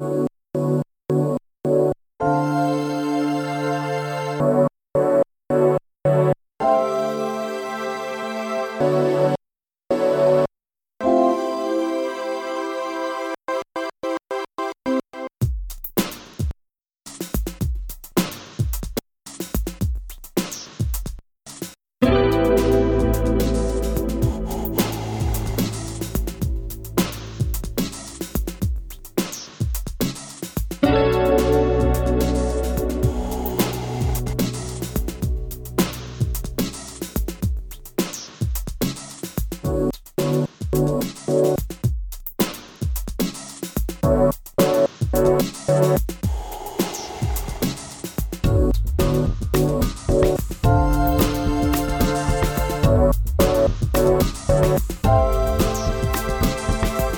you